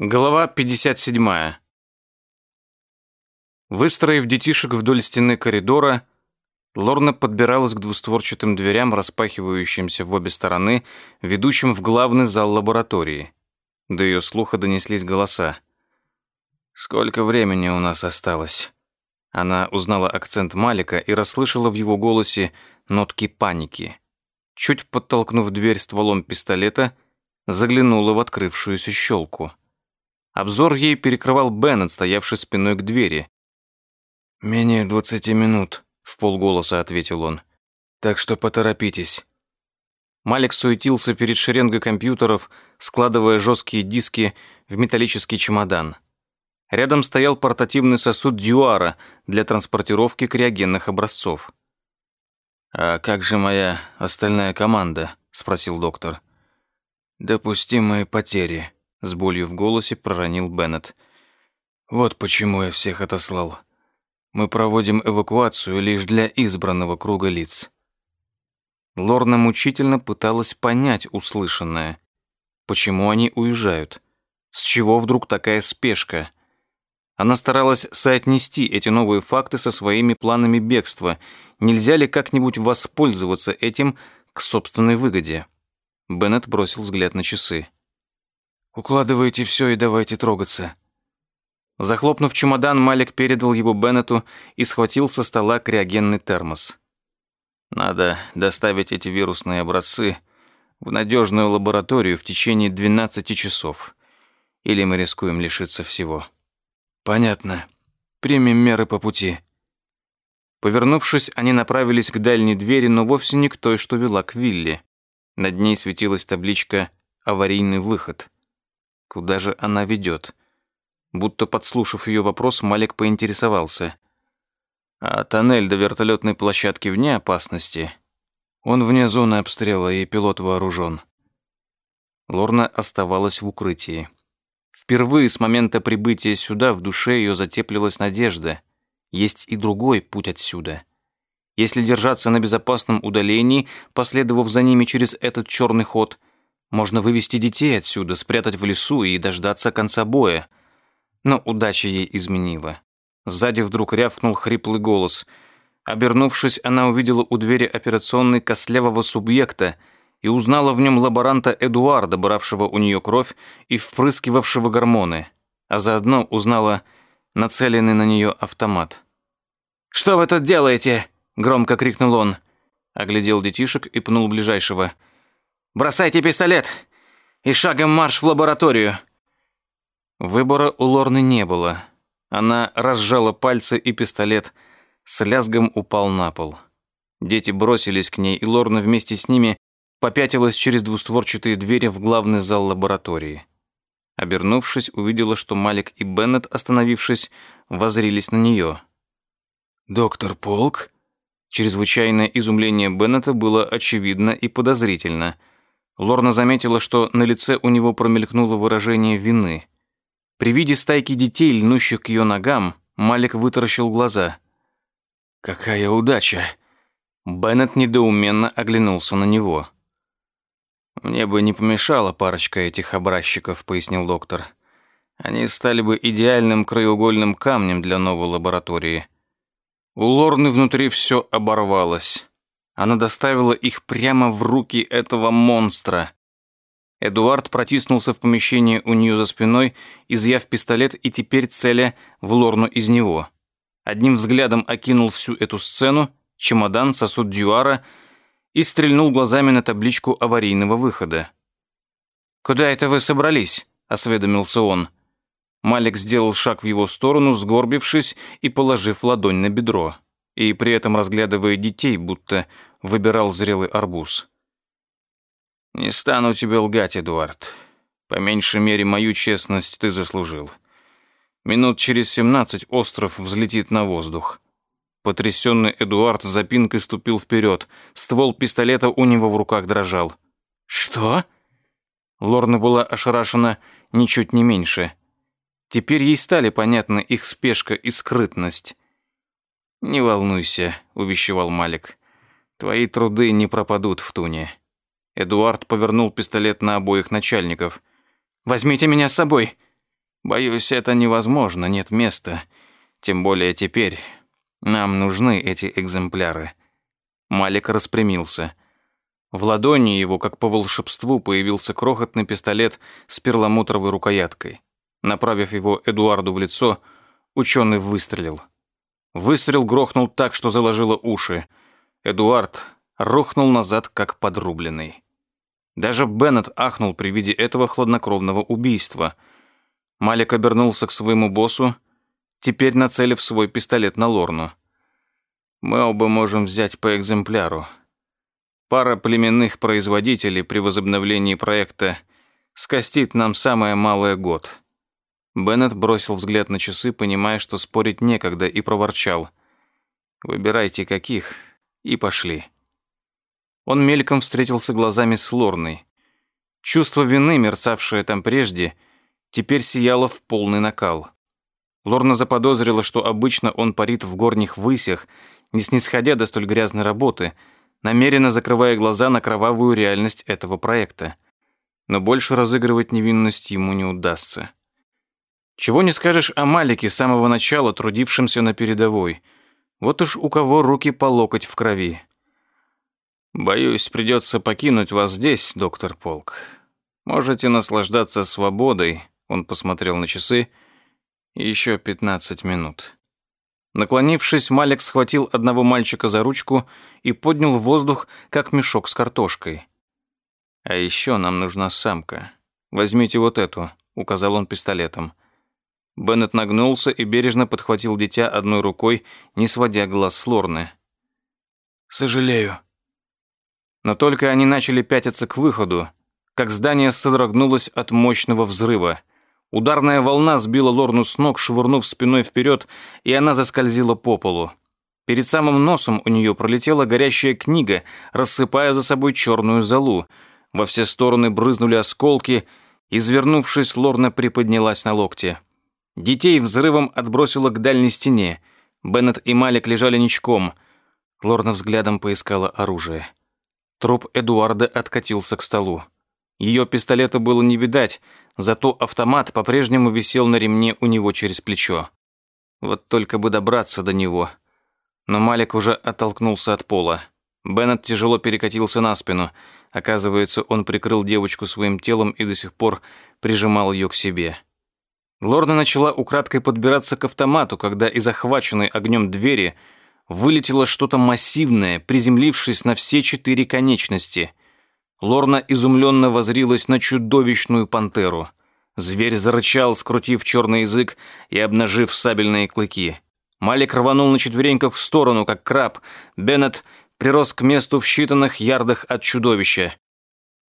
Глава 57. Выстроив детишек вдоль стены коридора, Лорна подбиралась к двустворчатым дверям, распахивающимся в обе стороны, ведущим в главный зал лаборатории. До ее слуха донеслись голоса. «Сколько времени у нас осталось?» Она узнала акцент Малика и расслышала в его голосе нотки паники. Чуть подтолкнув дверь стволом пистолета, заглянула в открывшуюся щелку. Обзор ей перекрывал Беннет, стоявший спиной к двери. «Менее двадцати минут», — в полголоса ответил он. «Так что поторопитесь». Малик суетился перед шеренгой компьютеров, складывая жесткие диски в металлический чемодан. Рядом стоял портативный сосуд Дюара для транспортировки криогенных образцов. «А как же моя остальная команда?» — спросил доктор. «Допустимые потери», с болью в голосе проронил Беннет. Вот почему я всех отослал. Мы проводим эвакуацию лишь для избранного круга лиц. Лорна мучительно пыталась понять услышанное. Почему они уезжают? С чего вдруг такая спешка? Она старалась соотнести эти новые факты со своими планами бегства. Нельзя ли как-нибудь воспользоваться этим к собственной выгоде? Беннет бросил взгляд на часы. Укладывайте все и давайте трогаться». Захлопнув чемодан, Малик передал его Беннету и схватил со стола криогенный термос. «Надо доставить эти вирусные образцы в надежную лабораторию в течение 12 часов, или мы рискуем лишиться всего». «Понятно. Примем меры по пути». Повернувшись, они направились к дальней двери, но вовсе не к той, что вела к вилле. Над ней светилась табличка «Аварийный выход». Куда же она ведет? Будто подслушав ее вопрос, Малик поинтересовался. А тоннель до вертолетной площадки вне опасности? Он вне зоны обстрела, и пилот вооружен. Лорна оставалась в укрытии. Впервые с момента прибытия сюда в душе ее затеплилась надежда. Есть и другой путь отсюда. Если держаться на безопасном удалении, последовав за ними через этот черный ход, можно вывести детей отсюда, спрятать в лесу и дождаться конца боя. Но удача ей изменила. Сзади вдруг рявкнул хриплый голос. Обернувшись, она увидела у двери операционной костлявого субъекта и узнала в нем лаборанта Эдуарда, бравшего у нее кровь и впрыскивавшего гормоны, а заодно узнала нацеленный на нее автомат. «Что вы тут делаете?» — громко крикнул он. Оглядел детишек и пнул ближайшего — Бросайте пистолет и шагом марш в лабораторию». Выбора у Лорны не было. Она разжала пальцы, и пистолет с лязгом упал на пол. Дети бросились к ней, и Лорна вместе с ними попятилась через двустворчатые двери в главный зал лаборатории. Обернувшись, увидела, что Малик и Беннет, остановившись, возрились на нее. «Доктор Полк?» Чрезвычайное изумление Беннета было очевидно и подозрительно – Лорна заметила, что на лице у него промелькнуло выражение вины. При виде стайки детей, льнущих к ее ногам, Малик вытаращил глаза. «Какая удача!» Беннет недоуменно оглянулся на него. «Мне бы не помешала парочка этих образчиков», — пояснил доктор. «Они стали бы идеальным краеугольным камнем для новой лаборатории». У Лорны внутри все оборвалось. Она доставила их прямо в руки этого монстра. Эдуард протиснулся в помещение у нее за спиной, изъяв пистолет и теперь целя в Лорну из него. Одним взглядом окинул всю эту сцену, чемодан, сосуд дюара и стрельнул глазами на табличку аварийного выхода. «Куда это вы собрались?» – осведомился он. Малик сделал шаг в его сторону, сгорбившись и положив ладонь на бедро, и при этом разглядывая детей, будто выбирал зрелый арбуз. «Не стану тебе лгать, Эдуард. По меньшей мере, мою честность ты заслужил. Минут через семнадцать остров взлетит на воздух». Потрясенный Эдуард запинкой ступил вперед. Ствол пистолета у него в руках дрожал. «Что?» Лорна была ошарашена ничуть не меньше. Теперь ей стали понятны их спешка и скрытность. «Не волнуйся», — увещевал Малик. Твои труды не пропадут в туне. Эдуард повернул пистолет на обоих начальников. Возьмите меня с собой. Боюсь, это невозможно, нет места. Тем более теперь. Нам нужны эти экземпляры. Малик распрямился. В ладони его, как по волшебству, появился крохотный пистолет с перламутровой рукояткой. Направив его Эдуарду в лицо, ученый выстрелил. Выстрел грохнул так, что заложило уши. Эдуард рухнул назад, как подрубленный. Даже Беннет ахнул при виде этого хладнокровного убийства. Малик обернулся к своему боссу, теперь нацелив свой пистолет на Лорну. «Мы оба можем взять по экземпляру. Пара племенных производителей при возобновлении проекта скостит нам самое малое год». Беннет бросил взгляд на часы, понимая, что спорить некогда, и проворчал. «Выбирайте каких, и пошли». Он мельком встретился глазами с Лорной. Чувство вины, мерцавшее там прежде, теперь сияло в полный накал. Лорна заподозрила, что обычно он парит в горних высях, не снисходя до столь грязной работы, намеренно закрывая глаза на кровавую реальность этого проекта. Но больше разыгрывать невинность ему не удастся. Чего не скажешь о Малике с самого начала, трудившемся на передовой. Вот уж у кого руки по локоть в крови. «Боюсь, придется покинуть вас здесь, доктор Полк. Можете наслаждаться свободой», — он посмотрел на часы, — «еще пятнадцать минут». Наклонившись, Малик схватил одного мальчика за ручку и поднял в воздух, как мешок с картошкой. «А еще нам нужна самка. Возьмите вот эту», — указал он пистолетом. Беннет нагнулся и бережно подхватил дитя одной рукой, не сводя глаз с Лорны. «Сожалею». Но только они начали пятиться к выходу, как здание содрогнулось от мощного взрыва. Ударная волна сбила Лорну с ног, швырнув спиной вперед, и она заскользила по полу. Перед самым носом у нее пролетела горящая книга, рассыпая за собой черную золу. Во все стороны брызнули осколки, извернувшись, Лорна приподнялась на локте. Детей взрывом отбросило к дальней стене. Беннет и Малик лежали ничком. Лорна взглядом поискала оружие. Труп Эдуарда откатился к столу. Ее пистолета было не видать, зато автомат по-прежнему висел на ремне у него через плечо. Вот только бы добраться до него. Но Малик уже оттолкнулся от пола. Беннет тяжело перекатился на спину. Оказывается, он прикрыл девочку своим телом и до сих пор прижимал ее к себе. Лорна начала украдкой подбираться к автомату, когда из захваченной огнем двери вылетело что-то массивное, приземлившись на все четыре конечности. Лорна изумленно возрилась на чудовищную пантеру. Зверь зарычал, скрутив черный язык и обнажив сабельные клыки. Малик рванул на четвереньках в сторону, как краб. Беннет прирос к месту в считанных ярдах от чудовища.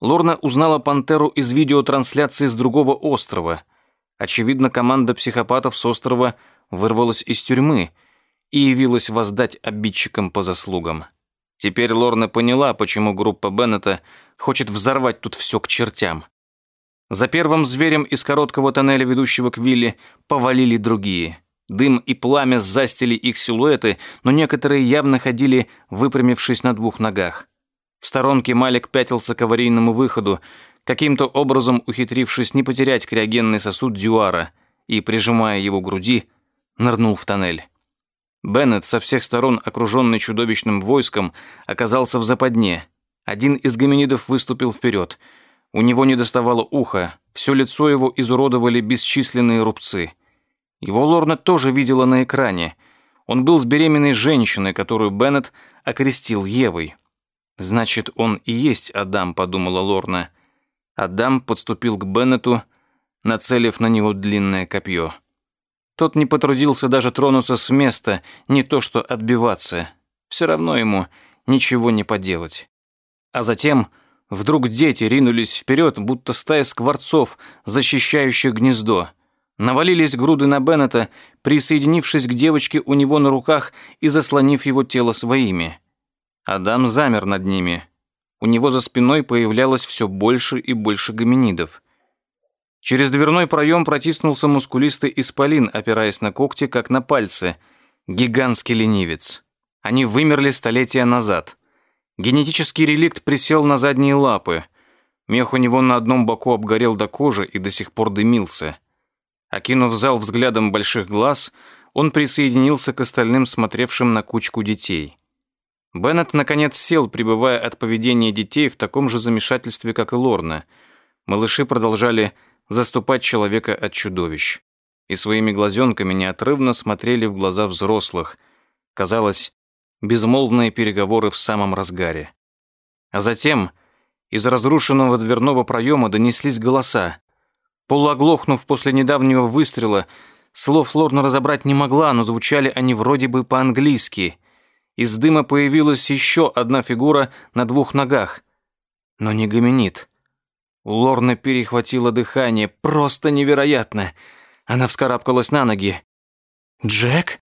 Лорна узнала пантеру из видеотрансляции с другого острова – Очевидно, команда психопатов с острова вырвалась из тюрьмы и явилась воздать обидчикам по заслугам. Теперь Лорна поняла, почему группа Беннета хочет взорвать тут все к чертям. За первым зверем из короткого тоннеля, ведущего к вилле, повалили другие. Дым и пламя застили их силуэты, но некоторые явно ходили, выпрямившись на двух ногах. В сторонке Малик пятился к аварийному выходу, каким-то образом ухитрившись не потерять криогенный сосуд Дюара и, прижимая его к груди, нырнул в тоннель. Беннет, со всех сторон окруженный чудовищным войском, оказался в западне. Один из гоминидов выступил вперед. У него не доставало уха, все лицо его изуродовали бесчисленные рубцы. Его Лорна тоже видела на экране. Он был с беременной женщиной, которую Беннет окрестил Евой. «Значит, он и есть Адам», — подумала Лорна. Адам подступил к Беннету, нацелив на него длинное копье. Тот не потрудился даже тронуться с места, не то что отбиваться. Все равно ему ничего не поделать. А затем вдруг дети ринулись вперед, будто стая скворцов, защищающих гнездо. Навалились груды на Беннета, присоединившись к девочке у него на руках и заслонив его тело своими. Адам замер над ними. У него за спиной появлялось все больше и больше гоминидов. Через дверной проем протиснулся мускулистый исполин, опираясь на когти, как на пальцы. Гигантский ленивец. Они вымерли столетия назад. Генетический реликт присел на задние лапы. Мех у него на одном боку обгорел до кожи и до сих пор дымился. Окинув зал взглядом больших глаз, он присоединился к остальным, смотревшим на кучку детей. Беннет, наконец, сел, пребывая от поведения детей в таком же замешательстве, как и Лорна. Малыши продолжали заступать человека от чудовищ. И своими глазенками неотрывно смотрели в глаза взрослых. Казалось, безмолвные переговоры в самом разгаре. А затем из разрушенного дверного проема донеслись голоса. Полуоглохнув после недавнего выстрела, слов Лорна разобрать не могла, но звучали они вроде бы по-английски. Из дыма появилась еще одна фигура на двух ногах. Но не гоминид. У Лорны перехватило дыхание. Просто невероятно. Она вскарабкалась на ноги. «Джек?»